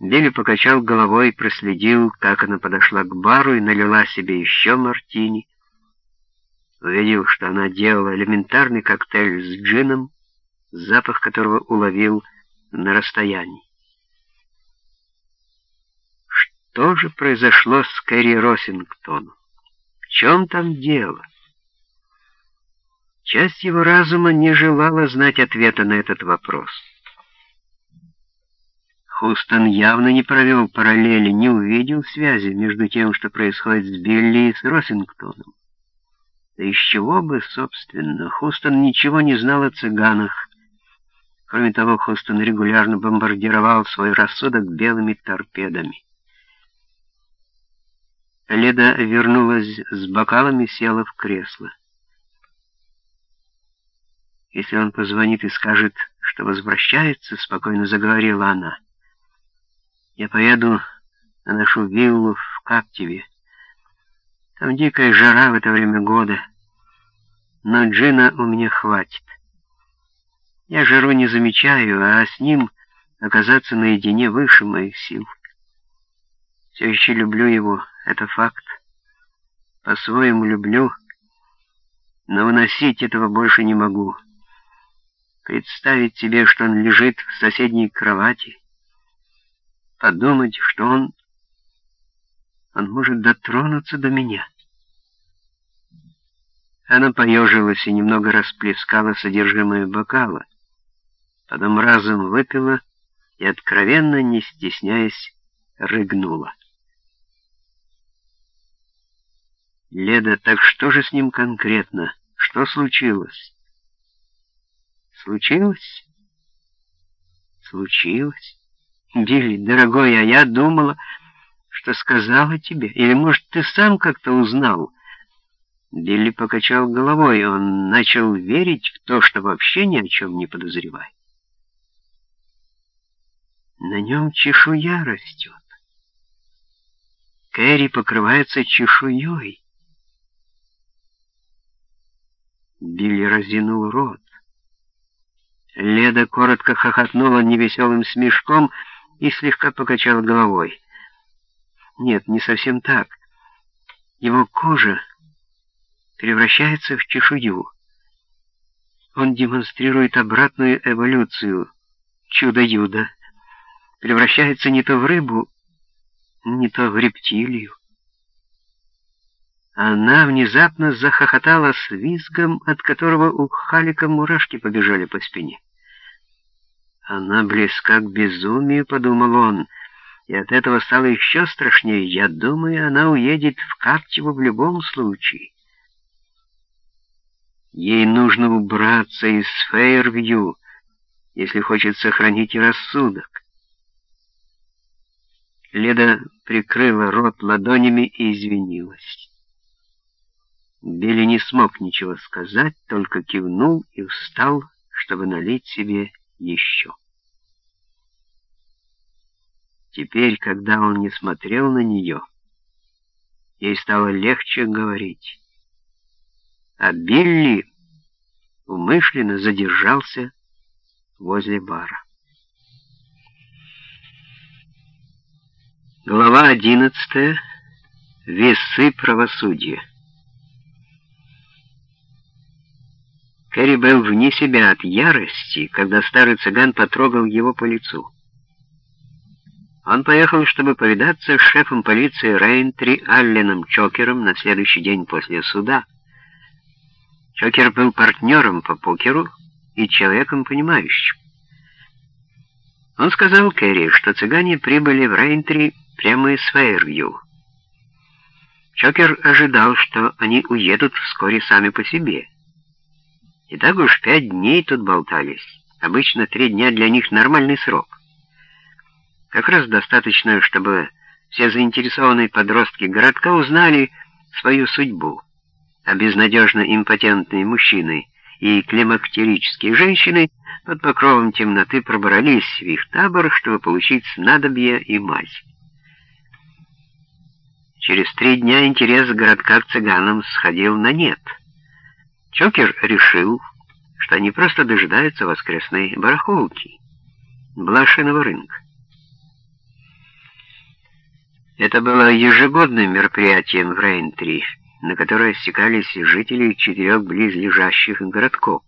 Билли покачал головой проследил, как она подошла к бару и налила себе еще мартини. Увидел, что она делала элементарный коктейль с джином, запах которого уловил на расстоянии. Что же произошло с Кэрри Росингтоном? В чем там дело? Часть его разума не желала знать ответа на этот вопрос. Хустон явно не провел параллели, не увидел связи между тем, что происходит с Билли и с Росингтоном. Да из чего бы, собственно, Хустон ничего не знал о цыганах. Кроме того, Хустон регулярно бомбардировал свой рассудок белыми торпедами. Леда вернулась с бокалами и села в кресло. «Если он позвонит и скажет, что возвращается», — спокойно заговорила она, — я поеду на нашу виллу в Каптиве. Там дикая жара в это время года, но джина у меня хватит. Я жару не замечаю, а с ним оказаться наедине выше моих сил. Все еще люблю его, это факт. По-своему люблю, но выносить этого больше не могу. Представить себе, что он лежит в соседней кровати, подумать, что он... он может дотронуться до меня. Она поежилась и немного расплескала содержимое бокала, потом разом выпила и, откровенно не стесняясь, рыгнула. Леда, так что же с ним конкретно? Что случилось? Случилось? Случилось? Билли, дорогой, а я думала, что сказала тебе. Или, может, ты сам как-то узнал?» Билли покачал головой, он начал верить в то, что вообще ни о чем не подозревает. На нем чешуя растет. Кэрри покрывается чешуей. Билли разинул рот. Леда коротко хохотнула невеселым смешком, и слегка покачал головой. Нет, не совсем так. Его кожа превращается в чешую. Он демонстрирует обратную эволюцию. Чудо-юдо. Превращается не то в рыбу, не то в рептилию. Она внезапно захохотала с визгом, от которого у Халика мурашки побежали по спине. Она близка к безумию, подумал он, и от этого стало еще страшнее. Я думаю, она уедет в Каптеву в любом случае. Ей нужно убраться из Фейервью, если хочет сохранить рассудок. Леда прикрыла рот ладонями и извинилась. Билли не смог ничего сказать, только кивнул и встал, чтобы налить себе еще. Теперь, когда он не смотрел на нее, ей стало легче говорить. А Билли умышленно задержался возле бара. Глава одиннадцатая. Весы правосудия. Кэрри был вне себя от ярости, когда старый цыган потрогал его по лицу. Он поехал, чтобы повидаться с шефом полиции Рейнтри Алленом Чокером на следующий день после суда. Чокер был партнером по покеру и человеком понимающим. Он сказал Кэрри, что цыгане прибыли в Рейнтри прямо из Фейервью. Чокер ожидал, что они уедут вскоре сами по себе. И так уж пять дней тут болтались. Обычно три дня для них нормальный срок. Как раз достаточно, чтобы все заинтересованные подростки городка узнали свою судьбу, а безнадежно импотентные мужчины и климактерические женщины под покровом темноты пробрались в их табор, чтобы получить снадобье и мазь. Через три дня интерес городка к цыганам сходил на нет — Чокер решил, что они просто дожидаются воскресной барахолки, блошиного рынка. Это было ежегодным мероприятием в Рейнтри, на которое стекались жители четырех близлежащих городков.